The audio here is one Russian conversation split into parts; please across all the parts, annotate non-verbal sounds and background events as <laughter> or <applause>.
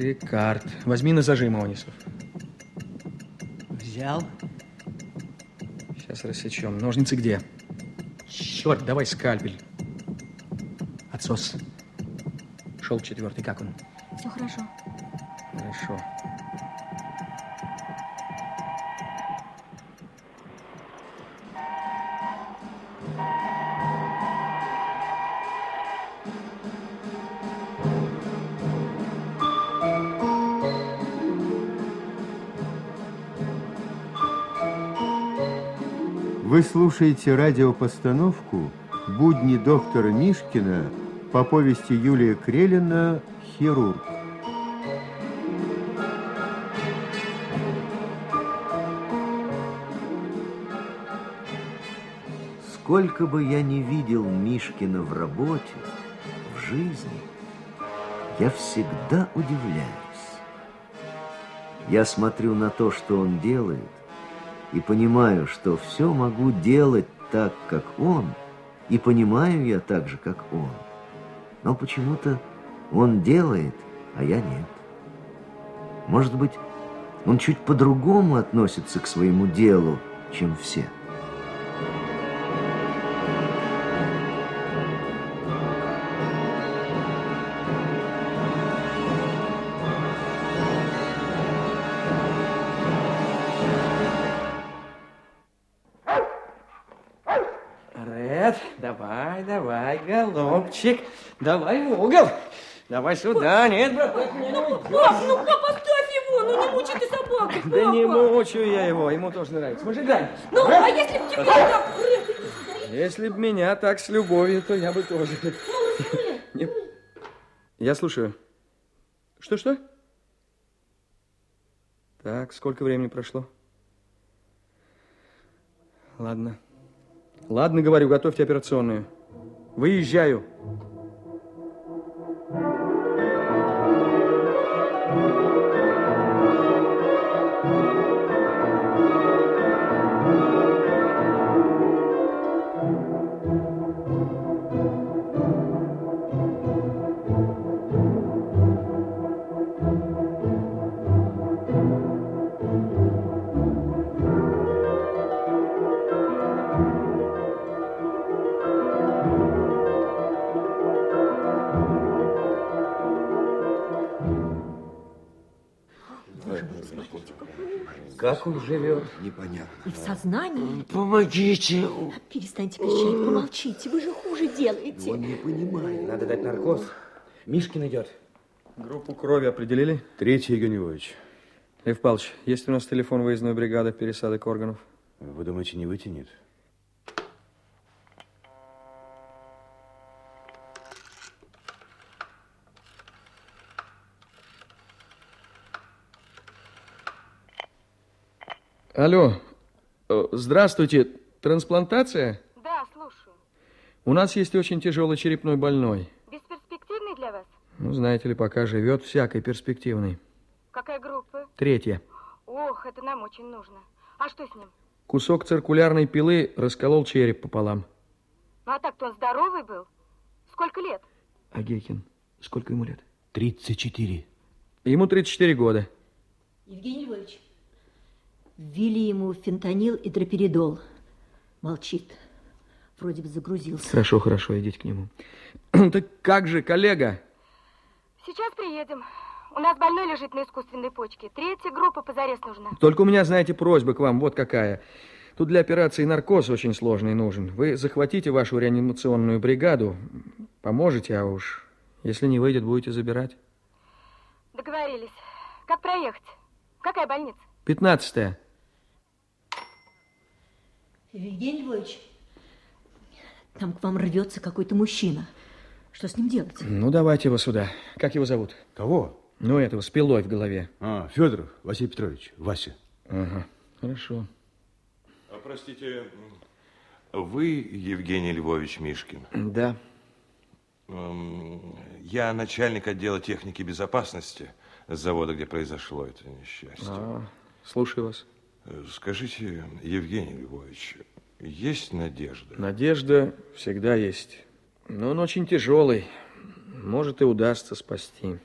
Рикард. Возьми на зажим, Онисов. Взял. Сейчас рассечем. Ножницы где? Черт, давай скальпель. Отсос. Шел четвертый, как он? Все хорошо. Хорошо. Слушаете радиопостановку «Будни доктора Мишкина» по повести Юлия Крелина «Хирург». Сколько бы я ни видел Мишкина в работе, в жизни, я всегда удивляюсь. Я смотрю на то, что он делает, и понимаю, что все могу делать так, как он, и понимаю я так же, как он. Но почему-то он делает, а я нет. Может быть, он чуть по-другому относится к своему делу, чем все. Давай в угол. Давай сюда. Нет, брат, меня не уйдешь. Пап, ну пап, оставь его, ну не мучай ты собаку, Да не папа. мучаю я его, ему тоже нравится. Выжигай. Ну, а если бы тебя так... Если б меня так с любовью, то я бы тоже. Не- Я слушаю. Что-что? Так, сколько времени прошло? Ладно. Ладно, говорю, готовьте операционную. Выезжаю. Как он живет? И в сознании? Помогите! Перестаньте кричать, помолчите, вы же хуже делаете. не понимает. Надо дать наркоз. Мишкин идет. Группу крови определили? Третий, Евгений Львович. Лев Павлович, есть у нас телефон выездной бригады пересадок органов? Вы думаете, не вытянет? Алло, Э, здравствуйте, трансплантация? Да, слушаю. У нас есть очень тяжелый черепной больной. Бесперспективный для вас? Ну, знаете ли, пока живет всякой перспективной. Какая группа? Третье. Ох, это нам очень нужно. А что с ним? Кусок циркулярной пилы расколол череп пополам. Ну, а так-то он здоровый был. Сколько лет? Агейкин, сколько ему лет? 34. Ему 34 года. Евгений Львович, ввели ему фентанил и дроперидол. Молчит. Вроде бы загрузился. Хорошо, хорошо, идите к нему. <clears throat> так как же, коллега? Сейчас приедем. У нас больной лежит на искусственной почке. Третья группа позарез нужна. Только у меня, знаете, просьба к вам, вот какая. Тут для операции наркоз очень сложный нужен. Вы захватите вашу реанимационную бригаду, поможете, а уж если не выйдет, будете забирать. Договорились. Как проехать? Какая больница? Пятнадцатая. Евгений Львович, там к вам рвется какой-то мужчина. Что с ним делать? Ну, давайте его сюда. Как его зовут? Кого? Ну, этого, с пилой в голове. А, Федоров, Василий Петрович, Вася. Ага, хорошо. А, Простите, вы Евгений Львович Мишкин? Да. Эм, Я начальник отдела техники безопасности завода, где произошло это несчастье. А, слушаю вас. Скажите, Евгений Львович, есть надежда? Надежда всегда есть. Но он очень тяжелый. Может, и удастся спасти.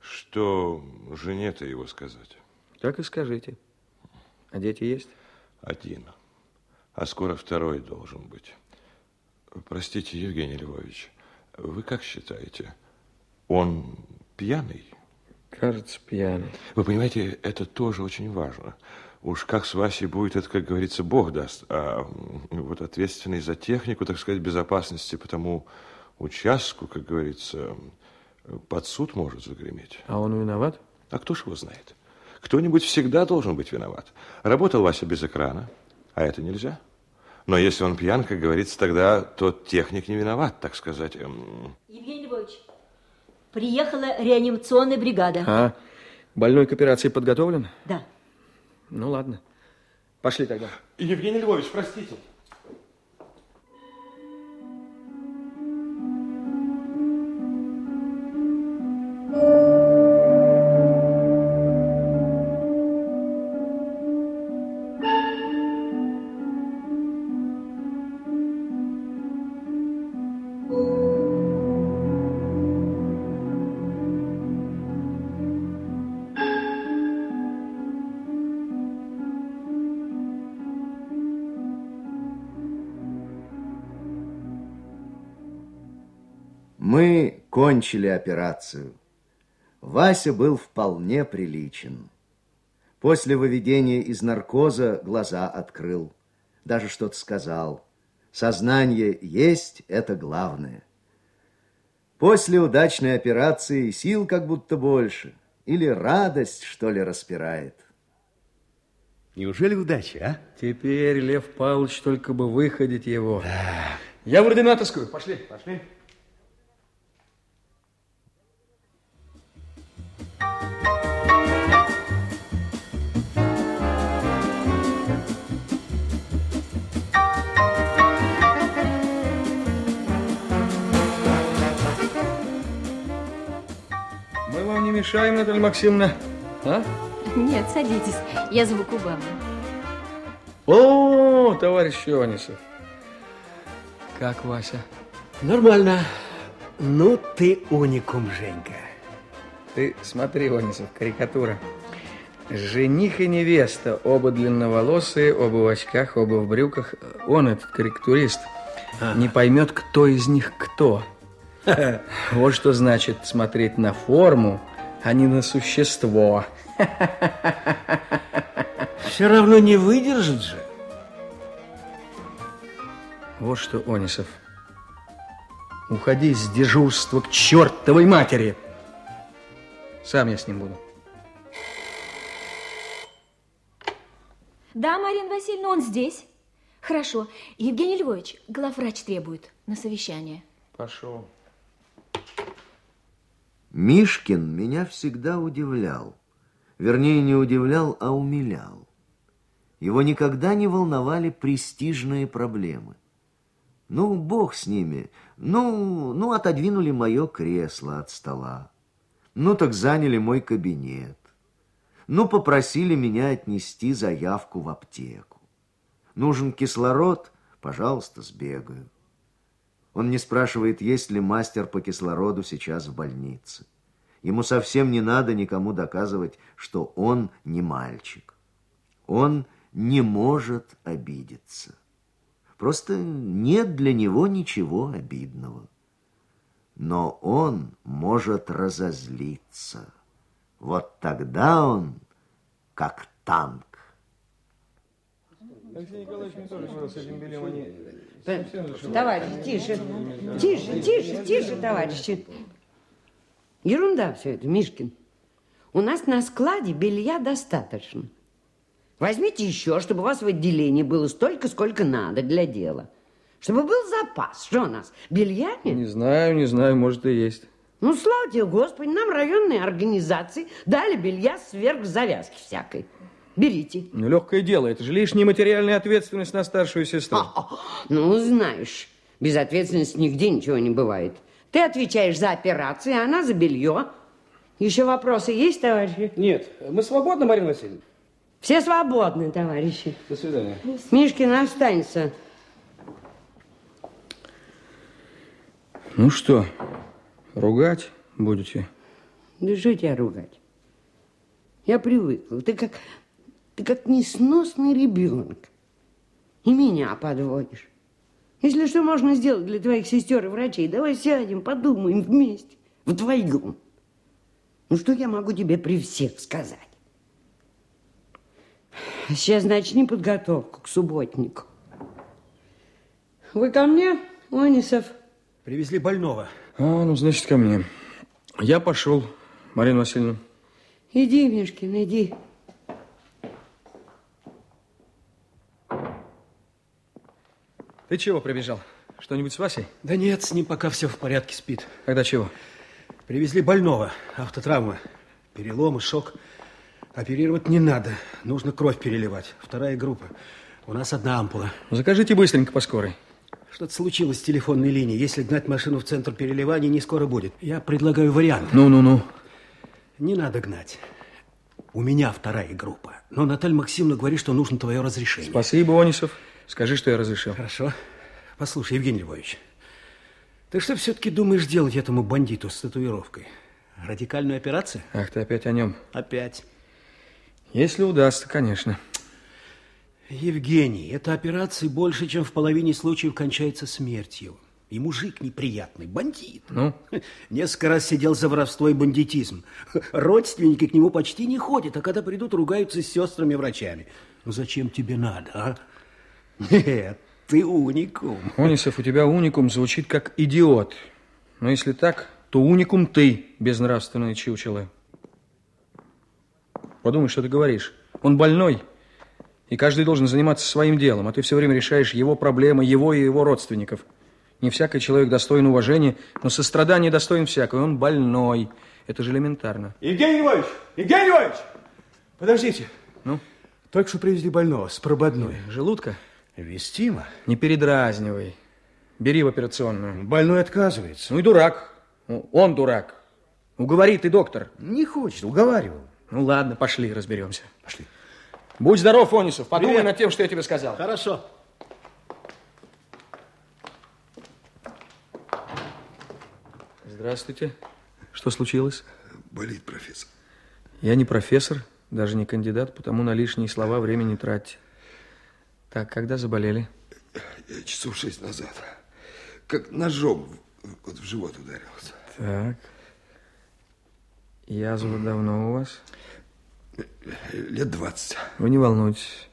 Что жене-то его сказать? Так и скажите. А дети есть? Один. А скоро второй должен быть. Простите, Евгений Львович, вы как считаете, он пьяный? Кажется, пьяный. Вы понимаете, это тоже очень важно. Уж как с Васей будет, это, как говорится, Бог даст. А вот ответственный за технику, так сказать, безопасности по тому участку, как говорится, под суд может загреметь. А он виноват? А кто ж его знает? Кто-нибудь всегда должен быть виноват. Работал Вася без экрана, а это нельзя. Но если он пьян, как говорится, тогда тот техник не виноват, так сказать. Эм. Евгений Львович, приехала реанимационная бригада. А, больной к операции подготовлен? Да. Ну, ладно. Пошли тогда. Евгений Львович, простите. Мы кончили операцию. Вася был вполне приличен. После выведения из наркоза глаза открыл. Даже что-то сказал. Сознание есть – это главное. После удачной операции сил как будто больше. Или радость, что ли, распирает. Неужели удача, а? Теперь, Лев Павлович, только бы выходить его. Да. Я в ординаторскую. Пошли. Пошли. Не мешаем, Наталья Максимовна, а? Нет, садитесь. Я зову Кубану. О, товарищ Ионисов. Как Вася? Нормально. Ну, ты уникум, Женька. Ты смотри, Онисов, карикатура. Жених и невеста, оба длинноволосые, оба в очках, оба в брюках. Он, этот карикатурист, не поймет, кто из них кто. <laughs> Вот что значит смотреть на форму, а не на существо. Все равно не выдержит же. Вот что, Онисов. Уходи с дежурства к чертовой матери. Сам я с ним буду. Да, Марина Васильевна, он здесь. Хорошо. Евгений Львович, главврач требует на совещание. Пошел. Мишкин меня всегда удивлял. Вернее, не удивлял, а умилял. Его никогда не волновали престижные проблемы. Ну, бог с ними. Ну, ну, отодвинули мое кресло от стола. Ну, так заняли мой кабинет. Ну, попросили меня отнести заявку в аптеку. Нужен кислород? Пожалуйста, сбегаю. Он не спрашивает, есть ли мастер по кислороду сейчас в больнице. Ему совсем не надо никому доказывать, что он не мальчик. Он не может обидеться. Просто нет для него ничего обидного. Но он может разозлиться. Вот тогда он как танк. Алексей Николаевич мне тоже говорил, с этим бельем они... Товарищ, тише, тише, тише, тише, товарищи. Ерунда все это, Мишкин. У нас на складе белья достаточно. Возьмите еще, чтобы у вас в отделении было столько, сколько надо для дела. Чтобы был запас. Что у нас, белья нет? Не знаю, не знаю, может и есть. Ну, слава тебе, Господи, нам районные организации дали белья сверх завязки всякой. Берите. Ну, легкое дело, это же лишняя материальная ответственность на старшую сестру. А, ну, знаешь, без ответственности нигде ничего не бывает. Ты отвечаешь за операции, а она за белье. Еще вопросы есть, товарищи? Нет, мы свободны, Марина Васильевна? Все свободны, товарищи. До свидания. Мишкин останется. Ну что, ругать будете? Да что тебя ругать? Я привыкла. Ты как, ты как несносный ребенок. И меня подводишь. Если что можно сделать для твоих сестер и врачей, давай сядем, подумаем вместе, вдвоем. Ну, что я могу тебе при всех сказать? Сейчас начни подготовку к субботнику. Вы ко мне, Онисов? Привезли больного. А, ну, значит, ко мне. Я пошел, Марина Васильевна. Иди, Мишкин, иди. Ты чего прибежал? Что-нибудь с Васей? Да нет, с ним пока все в порядке, спит. Когда чего? Привезли больного, автотравма, переломы, шок. Оперировать не надо, нужно кровь переливать. Вторая группа. У нас одна ампула. Закажите быстренько по скорой. Что-то случилось с телефонной линией. Если гнать машину в центр переливания, не скоро будет. Я предлагаю вариант. Ну-ну-ну. Не надо гнать. У меня вторая группа. Но Наталья Максимовна говорит, что нужно твое разрешение. Спасибо, Онисов. Скажи, что я разрешил. Хорошо. Послушай, Евгений Львович, ты что все-таки думаешь делать этому бандиту с татуировкой? Радикальную операцию? Ах, ты опять о нем. Опять. Если удастся, конечно. Евгений, эта операция больше, чем в половине случаев кончается смертью. И мужик неприятный, бандит. Ну? Несколько раз сидел за воровство и бандитизм. Родственники к нему почти не ходят, а когда придут, ругаются с сестрами-врачами. Ну зачем тебе надо, а? Нет, ты уникум. Онисов, у тебя уникум звучит как идиот. Но если так, то уникум ты, безнравственное чучело. Подумай, что ты говоришь. Он больной, и каждый должен заниматься своим делом, а ты все время решаешь его проблемы, его и его родственников. Не всякий человек достоин уважения, но сострадание достоин всякого. Он больной. Это же элементарно. Евгений Львович! Евгений Львович! Подождите. Ну? Только что привезли больного с прободной. Желудка? Вестимо. Не передразнивай. Бери в операционную. Больной отказывается. Ну и дурак. Ну, Он дурак. Уговори ты, доктор. Не хочет, уговаривал. Ну ладно, пошли, разберемся. Пошли. Будь здоров, Онисов. Подумай Привет. над тем, что я тебе сказал. Хорошо. Здравствуйте. Что случилось? Болит профессор. Я не профессор, даже не кандидат, потому на лишние слова времени не тратьте. Так, когда заболели? Часов шесть назад. Как ножом вот в живот ударился. Так. Язва давно у вас? Лет двадцать. Вы не волнуйтесь.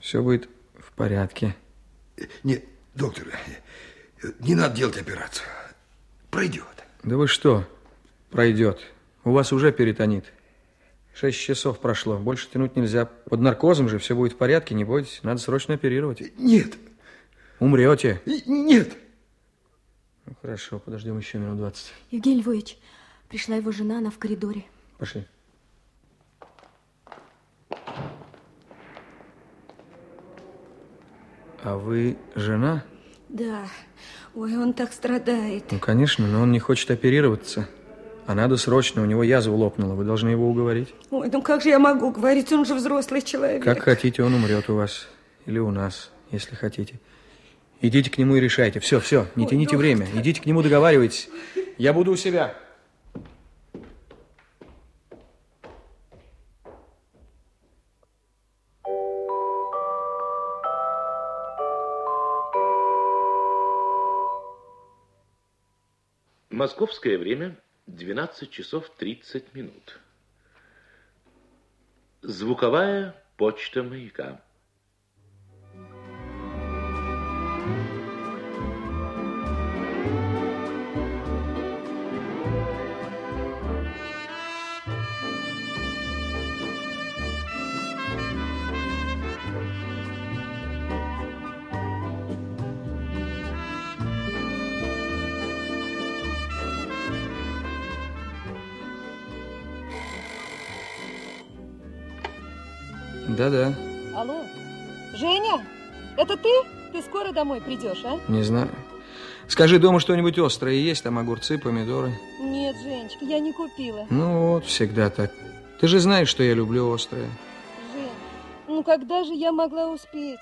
Все будет в порядке. Нет, доктор, не надо делать операцию. Пройдет. Да вы что? Пройдет. У вас уже перитонит. Шесть часов прошло. Больше тянуть нельзя. Под наркозом же все будет в порядке, не бойтесь. Надо срочно оперировать. Нет. Умрете. Нет. Ну, хорошо, подождем еще минут двадцать. Евгений Львович, пришла его жена, она в коридоре. Пошли. А вы жена? Да. Ой, он так страдает. Ну, конечно, но он не хочет оперироваться. А надо срочно, у него язва лопнула. Вы должны его уговорить. Ой, ну как же я могу говорить, он же взрослый человек. Как хотите, он умрет у вас. Или у нас, если хотите. Идите к нему и решайте. Все, все, не Ой, тяните доктор. время. Идите к нему, договаривайтесь. Я буду у себя. Московское время 12 часов 30 минут. Звуковая почта маяка. Да-да, Алло, Женя, это ты? Ты скоро домой придешь, а? не знаю. Скажи, дома что-нибудь острое есть? Там огурцы, помидоры. Нет, Женечка, я не купила. Ну вот, всегда так. Ты же знаешь, что я люблю острое. Жень, ну когда же я могла успеть?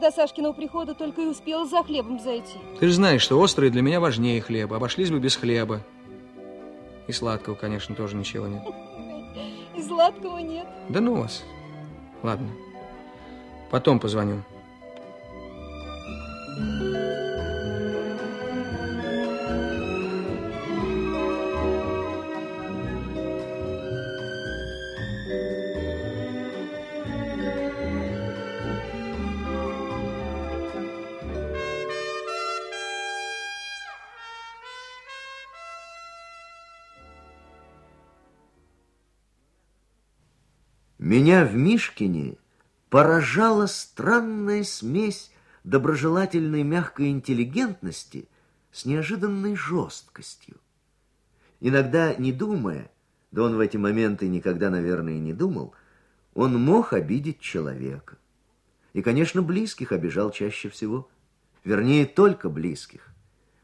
До Сашкиного прихода только и успела за хлебом зайти. Ты же знаешь, что острое для меня важнее хлеба. Обошлись бы без хлеба. И сладкого, конечно, тоже ничего нет. <laughs> И сладкого нет. Да ну вас. Ладно. Потом позвоню. Меня в Мишкине поражала странная смесь доброжелательной мягкой интеллигентности с неожиданной жесткостью. Иногда, не думая, да он в эти моменты никогда, наверное, не думал, он мог обидеть человека. И, конечно, близких обижал чаще всего. Вернее, только близких.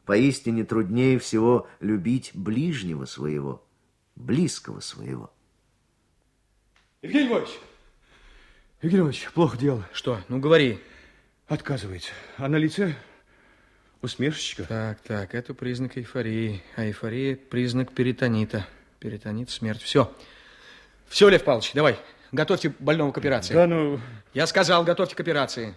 Поистине труднее всего любить ближнего своего, близкого своего. Евгений Львович! Евгений Львович, плохо дело. Что? Ну, говори. Отказывается. А на лице усмешечка. Так, так, это признак эйфории. А эйфория – признак перитонита. Перитонит – смерть. Все. Все, Лев Павлович, давай. Готовьте больного к операции. Да ну... Я сказал, готовьте к операции.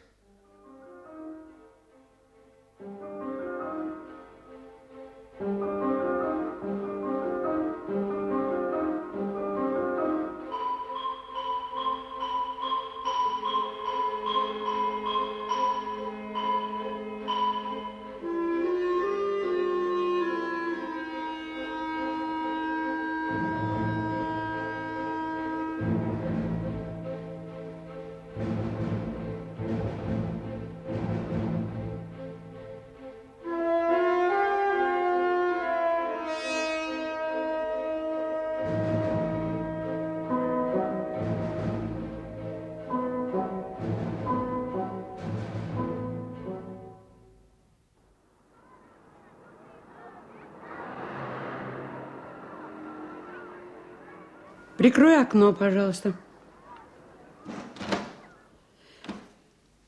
Прикрой окно, пожалуйста.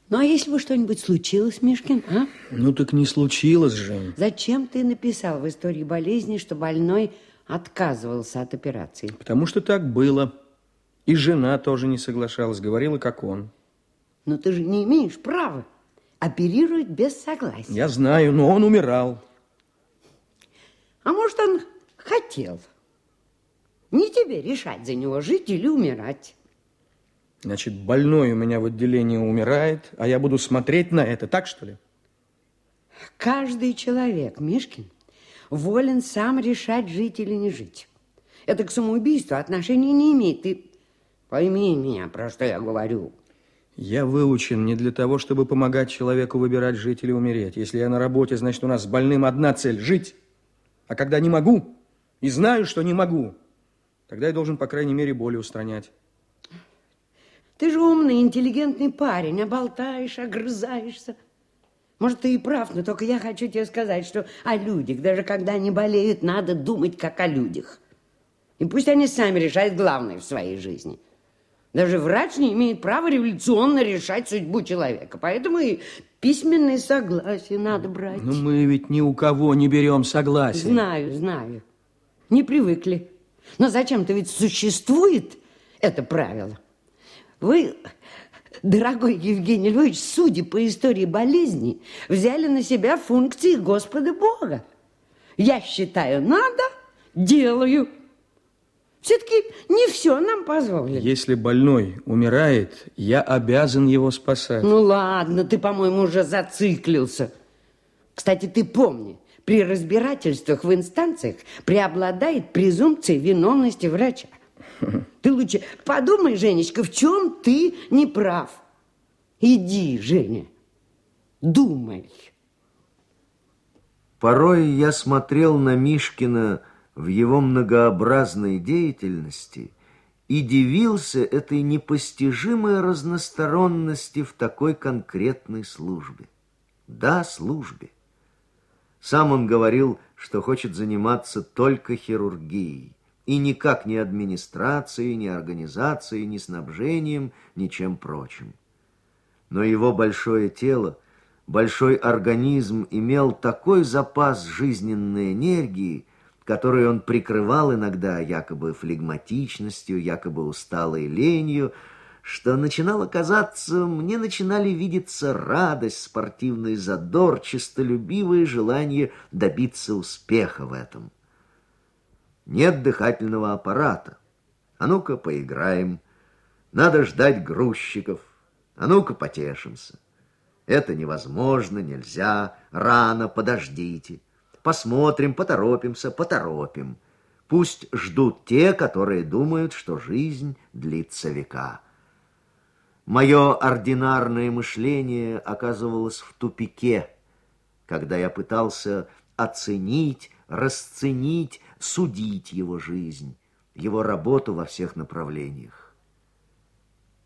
Ну, а если бы что-нибудь случилось, Мишкин, а? Ну, так не случилось же. Зачем ты написал в истории болезни, что больной отказывался от операции? Потому что так было. И жена тоже не соглашалась, говорила, как он. Но ты же не имеешь права оперировать без согласия. Я знаю, но он умирал. А может, он хотел? Не тебе решать за него, жить или умирать. Значит, больной у меня в отделении умирает, а я буду смотреть на это, так что ли? Каждый человек, Мишкин, волен сам решать, жить или не жить. Это к самоубийству отношения не имеет. Ты пойми меня, про что я говорю. Я выучен не для того, чтобы помогать человеку выбирать, жить или умереть. Если я на работе, значит, у нас с больным одна цель – жить. А когда не могу, и знаю, что не могу, тогда я должен, по крайней мере, боли устранять. Ты же умный, интеллигентный парень, а болтаешь, огрызаешься. Может, ты и прав, но только я хочу тебе сказать, что о людях, даже когда они болеют, надо думать, как о людях. И пусть они сами решают главное в своей жизни. Даже врач не имеет права революционно решать судьбу человека. Поэтому и письменное согласие надо брать. Но мы ведь ни у кого не берем согласие. Знаю, знаю. Не привыкли. Но зачем-то ведь существует это правило. Вы, дорогой Евгений Львович, судя по истории болезни, взяли на себя функции Господа Бога. Я считаю, надо, делаю. Все-таки не все нам позволено. Если больной умирает, я обязан его спасать. Ну ладно, ты, по-моему, уже зациклился. Кстати, ты помни, при разбирательствах в инстанциях преобладает презумпция виновности врача. <laughs> Ты лучше подумай, Женечка, в чем ты не прав. Иди, Женя, думай. Порой я смотрел на Мишкина в его многообразной деятельности и дивился этой непостижимой разносторонности в такой конкретной службе. Да, службе. Сам он говорил, что хочет заниматься только хирургией и никак ни администрацией, ни организацией, ни снабжением, ничем прочим. Но его большое тело, большой организм имел такой запас жизненной энергии, которую он прикрывал иногда якобы флегматичностью, якобы усталой ленью, что начинало казаться, мне начинали видеться радость, спортивный задор, честолюбивое желание добиться успеха в этом. Нет дыхательного аппарата. А ну-ка поиграем. Надо ждать грузчиков. А ну-ка потешимся. Это невозможно, нельзя, рано, подождите. Посмотрим, поторопимся, поторопим. Пусть ждут те, которые думают, что жизнь длится века. Мое ординарное мышление оказывалось в тупике, когда я пытался оценить, расценить, судить его жизнь, его работу во всех направлениях.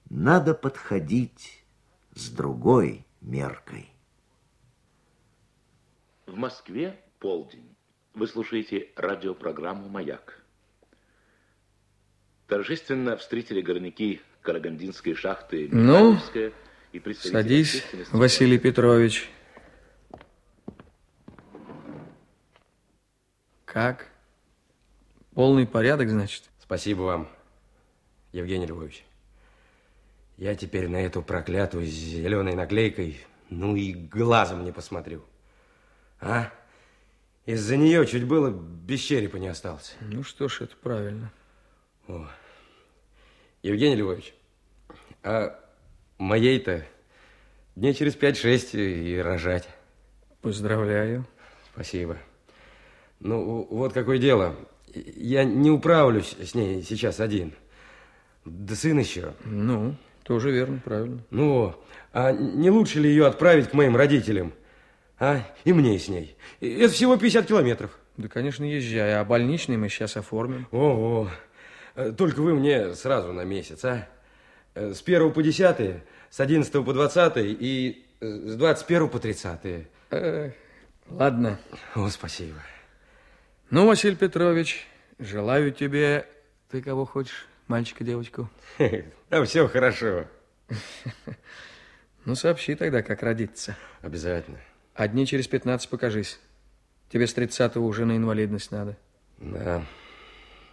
Надо подходить с другой меркой. В Москве полдень. Вы слушаете радиопрограмму «Маяк». Торжественно встретили горняки Карагандинской шахты Ну, и садись. Василий Петрович. Как? Полный порядок, значит? Спасибо вам, Евгений Львович. Я теперь на эту проклятую зеленой наклейкой, ну и глазом не посмотрю. А? Из-за нее чуть было без черепа не остался. Ну что ж, это правильно. О. Евгений Львович, а моей-то дней через пять-шесть и рожать. Поздравляю. Спасибо. Ну, вот какое дело. Я не управлюсь с ней сейчас один. Да сын еще. Ну, тоже верно, правильно. Ну, а не лучше ли ее отправить к моим родителям? А? И мне с ней. Это всего 50 километров. Да, конечно, езжай. А больничный мы сейчас оформим. Ого. Только вы мне сразу на месяц, а? С 1 по 10, с 11 по 20 и с 21 по 30. Э, ладно. О, спасибо. Ну, Василий Петрович, желаю тебе... Ты кого хочешь? Мальчика, девочку? <laughs> Да все хорошо. <laughs> Ну, сообщи тогда, как родиться. Обязательно. А дней через 15 покажись. Тебе с 30-го уже на инвалидность надо. Да.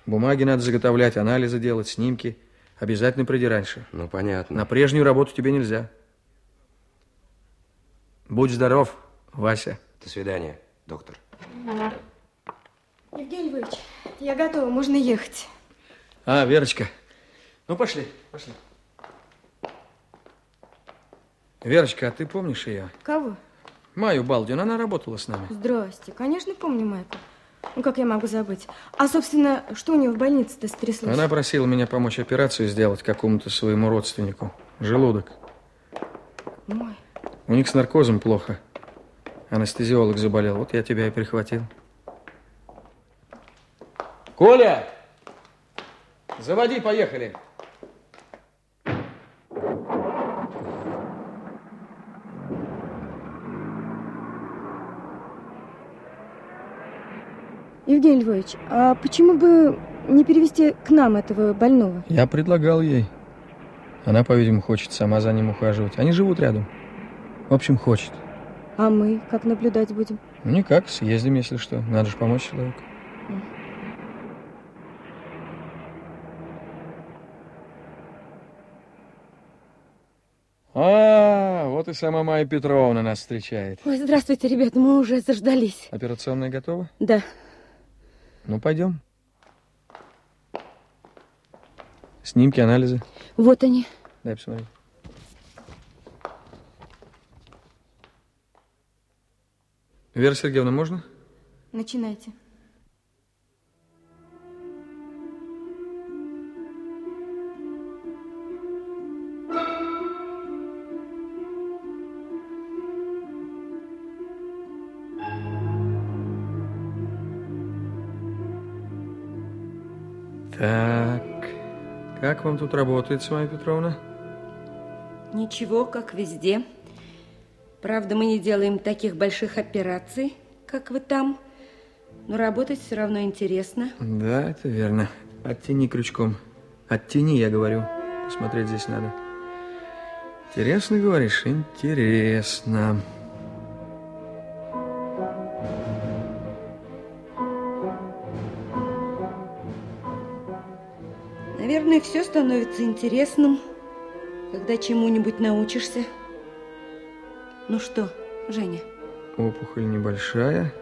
Бумаги надо заготовлять, анализы делать, снимки. Обязательно приди раньше. Ну, понятно. На прежнюю работу тебе нельзя. Будь здоров, Вася. До свидания, доктор. Евгений Львович, я готова, можно ехать. А, Верочка. Ну, пошли, пошли. Верочка, а ты помнишь ее? Кого? Маю Балдин, она работала с нами. Здрасте. Конечно, помню Майку. Ну, как я могу забыть? А, собственно, что у нее в больнице-то стряслось? Она просила меня помочь операцию сделать какому-то своему родственнику. Желудок. Мой. У них с наркозом плохо. Анестезиолог заболел. Вот я тебя и прихватил. Коля! Заводи, поехали. Евгений Львович, а почему бы не перевести к нам этого больного? Я предлагал ей. Она, по-видимому, хочет сама за ним ухаживать. Они живут рядом. В общем, хочет. А мы как наблюдать будем? Никак, съездим, если что. Надо же помочь человеку. А, вот и сама Майя Петровна нас встречает. Ой, здравствуйте, ребята, мы уже заждались. Операционная готова? Да. Ну, пойдем. Снимки, анализы. Вот они. Дай посмотреть. Вера Сергеевна, можно? Начинайте. Как вам тут работает, Майя Петровна? Ничего, как везде. Правда, мы не делаем таких больших операций, как вы там. Но работать все равно интересно. Да, это верно. Оттяни крючком. Оттяни, я говорю. Посмотреть здесь надо. Интересно, говоришь? Интересно. Наверное, все становится интересным, когда чему-нибудь научишься. Ну что, Женя? Опухоль небольшая.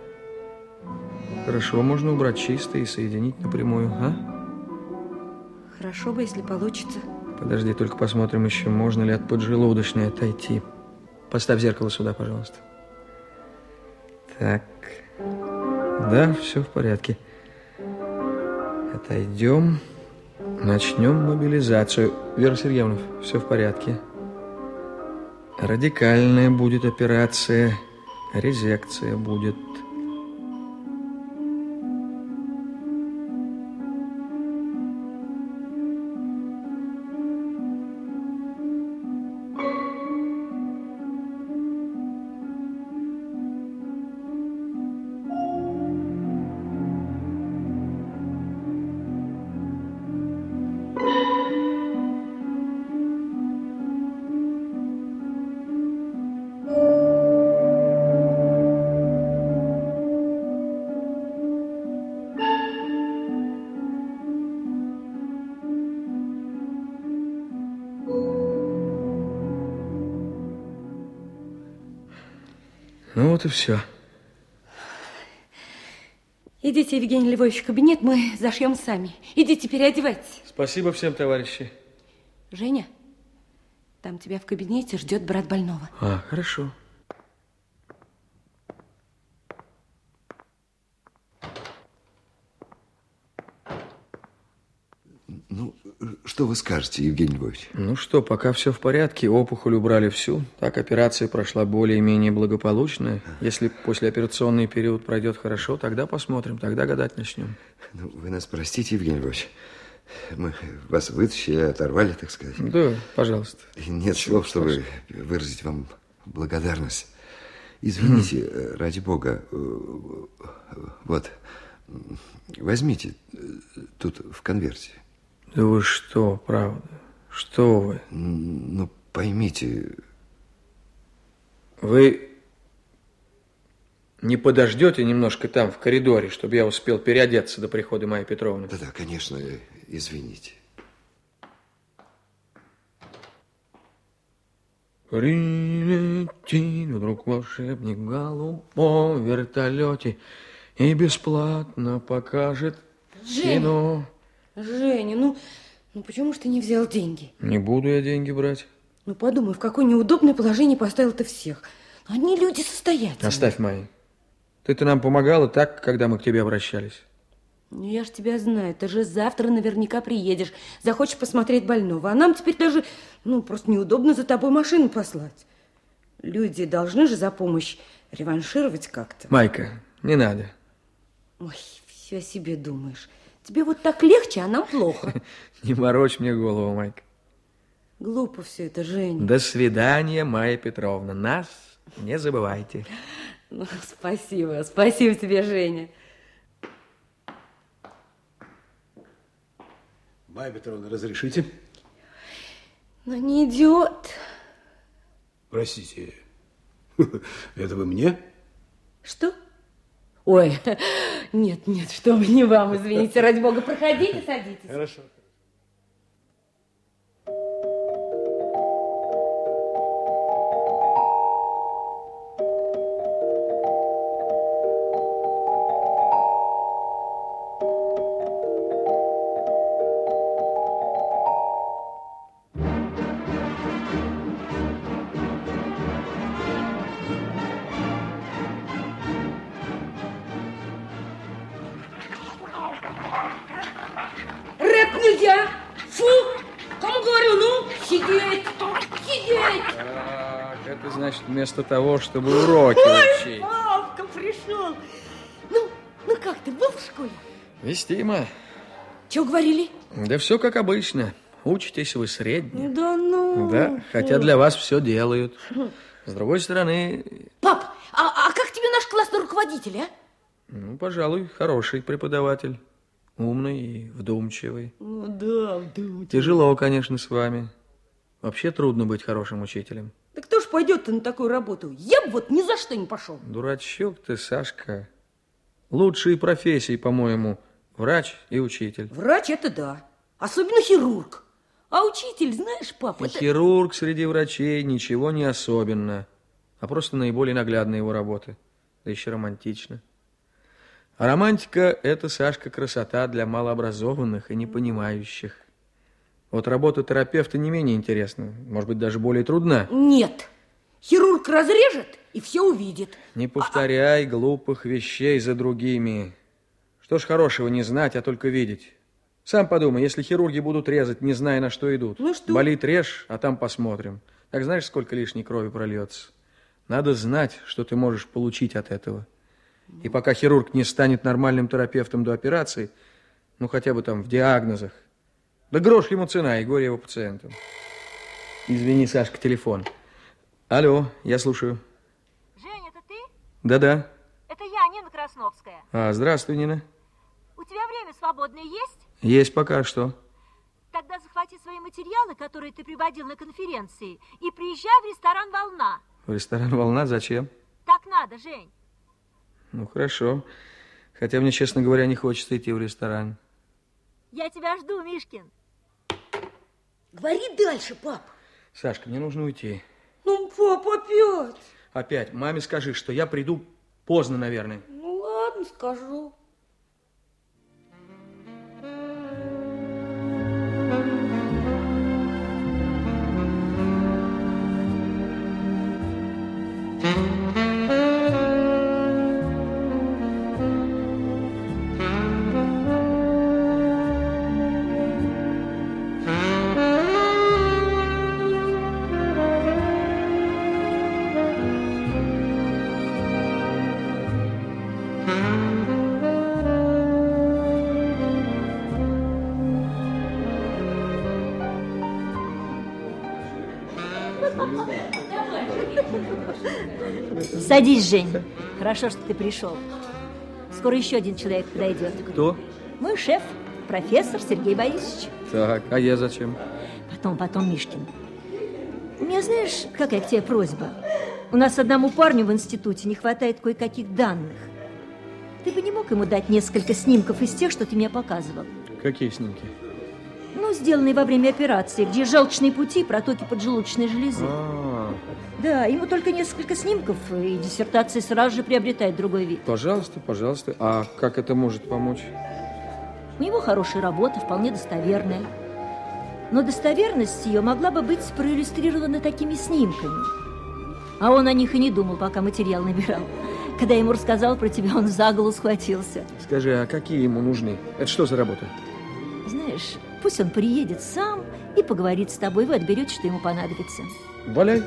Хорошо, можно убрать чисто и соединить напрямую, а? Хорошо бы, если получится. Подожди, только посмотрим еще, можно ли от поджелудочной отойти. Поставь зеркало сюда, пожалуйста. Так. Да, все в порядке. Отойдем. Начнем мобилизацию. Вера Сергеевна, все в порядке. Радикальная будет операция. Резекция будет. Вот и все. Идите, Евгений Львович, в кабинет, мы зашьем сами. Идите, переодевайтесь. Спасибо всем, товарищи. Женя, там тебя в кабинете ждет брат больного. А, хорошо. Ну, что вы скажете, Евгений Львович? Ну что, пока все в порядке, опухоль убрали всю. Так, операция прошла более-менее благополучно. Если послеоперационный период пройдет хорошо, тогда посмотрим, тогда гадать начнем. Ну, вы нас простите, Евгений Львович. Мы вас вытащили, оторвали, так сказать. Да, пожалуйста. Нет слов, чтобы выразить вам благодарность. Извините, э, ради бога. э, Вот, возьмите э, тут в конверте. Да вы что, правда? Что вы? Ну, поймите... Вы не подождете немножко там, в коридоре, чтобы я успел переодеться до прихода Майи Петровны? Да-да, конечно, э, извините. Прилетит вдруг волшебник в голубом вертолете и бесплатно покажет Женя! кино. Женя, ну, ну почему ж ты не взял деньги? Не буду я деньги брать. Ну подумай, в какое неудобное положение поставил ты всех. Они люди состоятельные. Оставь мои. Ты-то нам помогала так, когда мы к тебе обращались. Ну, я ж тебя знаю, ты же завтра наверняка приедешь, захочешь посмотреть больного, а нам теперь даже, ну, просто неудобно за тобой машину послать. Люди должны же за помощь реваншировать как-то. Майка, не надо. Ой, все о себе думаешь. Тебе вот так легче, а нам плохо. <laughs> Не морочь мне голову, Майка. Глупо все это, Женя. До свидания, Майя Петровна. Нас не забывайте. <laughs> Ну, спасибо, спасибо тебе, Женя. Майя Петровна, разрешите? Но не идиот. Простите, <laughs> это вы мне? Что? Ой, <laughs> нет, нет, что вы, не вам, извините, ради бога. Проходите, садитесь. Хорошо. Вместо того, чтобы уроки Ой, учить. папка пришел! Ну, ну как ты, был в школе? Вестимо. Чего говорили? Да все как обычно. Учитесь вы средне. Да ну... Да, хотя для вас все делают. С другой стороны, Пап, а, а как тебе наш классный руководитель, а? ну, пожалуй, хороший преподаватель. Умный и вдумчивый. Ну да, вдумчивый. Тяжело, конечно, с вами. Вообще трудно быть хорошим учителем. Да кто ж пойдет-то на такую работу? Я бы вот ни за что не пошел. Дурачок ты, Сашка. Лучшие профессии, по-моему, врач и учитель. Врач это да. Особенно хирург. А учитель, знаешь, папа, это... Хирург среди врачей ничего не особенно, а просто наиболее наглядная его работа. Да еще романтично. А романтика – это, Сашка, красота для малообразованных и непонимающих. Вот работа терапевта не менее интересна, может быть, даже более трудна. Нет. Хирург разрежет и все увидит. Не повторяй глупых вещей за другими. Что ж хорошего не знать, а только видеть. Сам подумай, если хирурги будут резать, не зная, на что идут. Ну что? Болит, режь, а там посмотрим. Так знаешь, сколько лишней крови прольется? Надо знать, что ты можешь получить от этого. И пока хирург не станет нормальным терапевтом до операции, ну хотя бы там в диагнозах, да грош ему цена и горе его пациентам. Извини, Сашка, телефон. Алло, я слушаю. Жень, это ты? Да-да. Это я, Нина Красновская. А, здравствуй, Нина. У тебя время свободное есть? Есть пока что. Тогда захвати свои материалы, которые ты приводил на конференции, и приезжай в ресторан «Волна». В ресторан «Волна» зачем? Так надо, Жень. Ну, хорошо. Хотя мне, честно говоря, не хочется идти в ресторан. Я тебя жду, Мишкин. Говори дальше, пап. Сашка, мне нужно уйти. Ну, пап, опять. Опять. Маме скажи, что я приду поздно, наверное. Ну, ладно, скажу. Садись, Жень. Хорошо, что ты пришел. Скоро еще один человек подойдет. Кто? Мой шеф, профессор Сергей Борисович. Так, а я зачем? Потом, потом, Мишкин. У меня, знаешь, какая к тебе просьба? У нас одному парню в институте не хватает кое-каких данных. Ты бы не мог ему дать несколько снимков из тех, что ты мне показывал? Какие снимки? Ну, сделанные во время операции, где желчные пути, протоки поджелудочной железы. А, Да, ему только несколько снимков, и диссертация сразу же приобретает другой вид. пожалуйста, пожалуйста. А как это может помочь? У него хорошая работа, вполне достоверная. Но достоверность ее могла бы быть проиллюстрирована такими снимками. А он о них и не думал, пока материал набирал. Когда я ему рассказал про тебя, он за голову схватился. Скажи, а какие ему нужны? Это что за работа? Знаешь, пусть он приедет сам и поговорит с тобой, вы отберете, что ему понадобится. Валяй.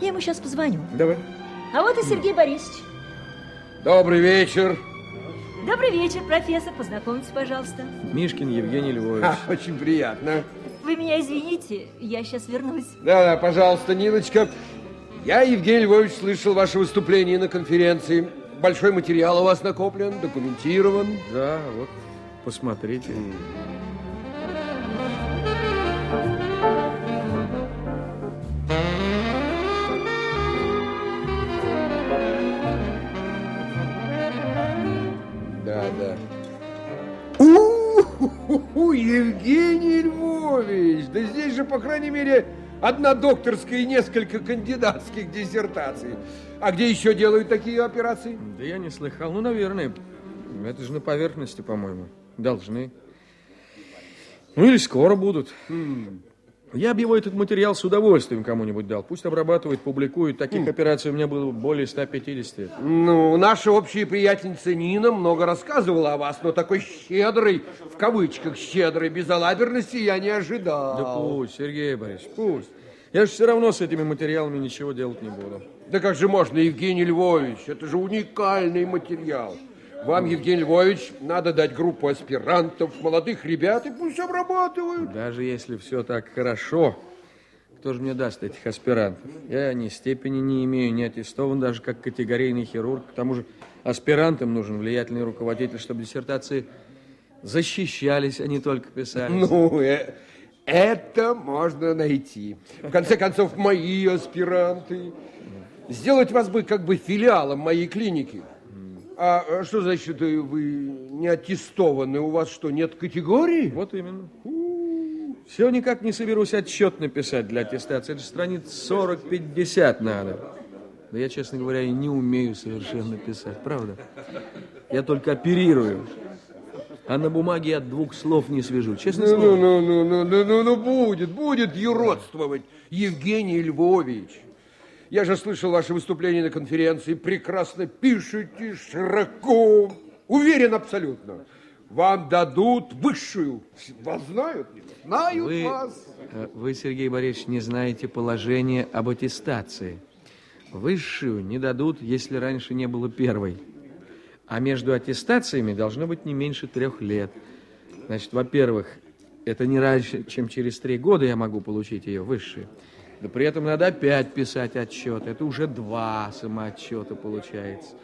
Я ему сейчас позвоню. Давай. А вот и Сергей Борисович. Добрый вечер. Добрый вечер, профессор. Познакомьтесь, пожалуйста. Мишкин Евгений Львович. А, очень приятно. Вы меня извините, я сейчас вернусь. Да, да, пожалуйста, Ниночка. Я, Евгений Львович, слышал ваше выступление на конференции. Большой материал у вас накоплен, документирован. Да, вот, посмотрите. Да, Евгений Львович! Да здесь же, по крайней мере, одна докторская и несколько кандидатских диссертаций. А где еще делают такие операции? Да я не слыхал. Ну, наверное. Это же на поверхности, по-моему. Должны. Ну, или скоро будут. Я бы его этот материал с удовольствием кому-нибудь дал. Пусть обрабатывает, публикует. Таких операций у меня было более 150. Ну, наша общая приятельница Нина много рассказывала о вас, но такой щедрой, в кавычках щедрой, безалаберности я не ожидал. Да пусть, Сергей Борисович, пусть. Я же все равно с этими материалами ничего делать не буду. Да как же можно, Евгений Львович? Это же уникальный материал. Вам, Евгений Львович, надо дать группу аспирантов, молодых ребят, и пусть обрабатывают. Даже если все так хорошо, кто же мне даст этих аспирантов? Я ни степени не имею, не аттестован даже как категорийный хирург. К тому же аспирантам нужен влиятельный руководитель, чтобы диссертации защищались, а не только писались. Ну, э, это можно найти. В конце концов, мои аспиранты. Сделать вас бы как бы филиалом моей клиники. А что значит, э, вы не аттестованы. У вас что, нет категории? Вот именно. Все никак не соберусь отчет написать для аттестации. Это же страниц 40-50 надо. Да я, честно говоря, и не умею совершенно писать, правда? Я только оперирую. А на бумаге я двух слов не свяжу, честно ну, слово. Ну, ну, ну, ну, ну, ну, будет, будет юродствовать Евгений Львович. Я же слышал ваше выступление на конференции. Прекрасно пишете, широко. Уверен абсолютно. Вам дадут высшую. Вас знают? Знают Вы, вас. э, вы, Сергей Борисович, не знаете положение об аттестации. Высшую не дадут, если раньше не было первой. А между аттестациями должно быть не меньше трех лет. Значит, во-первых, это не раньше, чем через три года я могу получить ее высшую. Да при этом надо опять писать отчет. Это уже два самоотчета получается.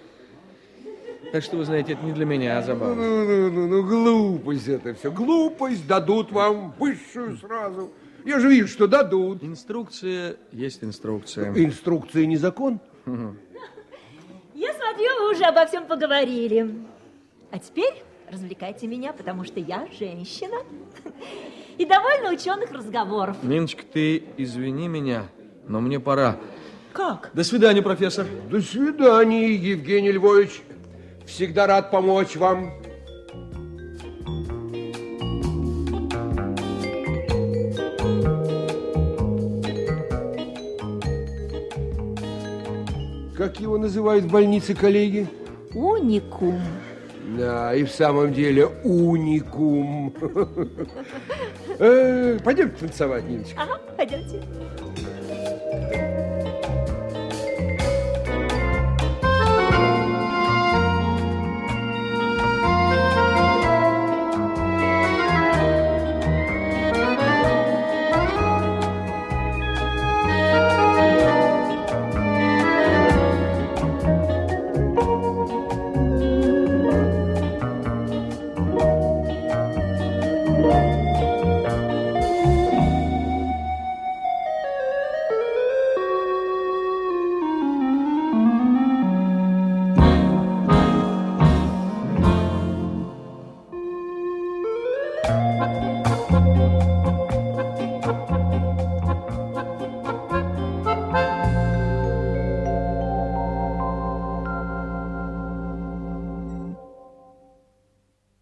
Так что, вы знаете, это не для меня, а забавно. Ну, ну, ну, ну, глупость это все. Глупость. Дадут вам высшую сразу. Я же вижу, что дадут. Инструкция есть инструкция. Инструкция не закон. Я смотрю, вы уже обо всем поговорили. А теперь развлекайте меня, потому что я женщина. И довольно ученых разговоров. Ниночка, ты извини меня, но мне пора. Как? До свидания, профессор. До свидания, Евгений Львович. Всегда рад помочь вам. Как его называют в больнице коллеги? Уникум. Да, и в самом деле уникум. <laughs> Э, Пойдем танцевать, Ниночка. Ага, пойдемте.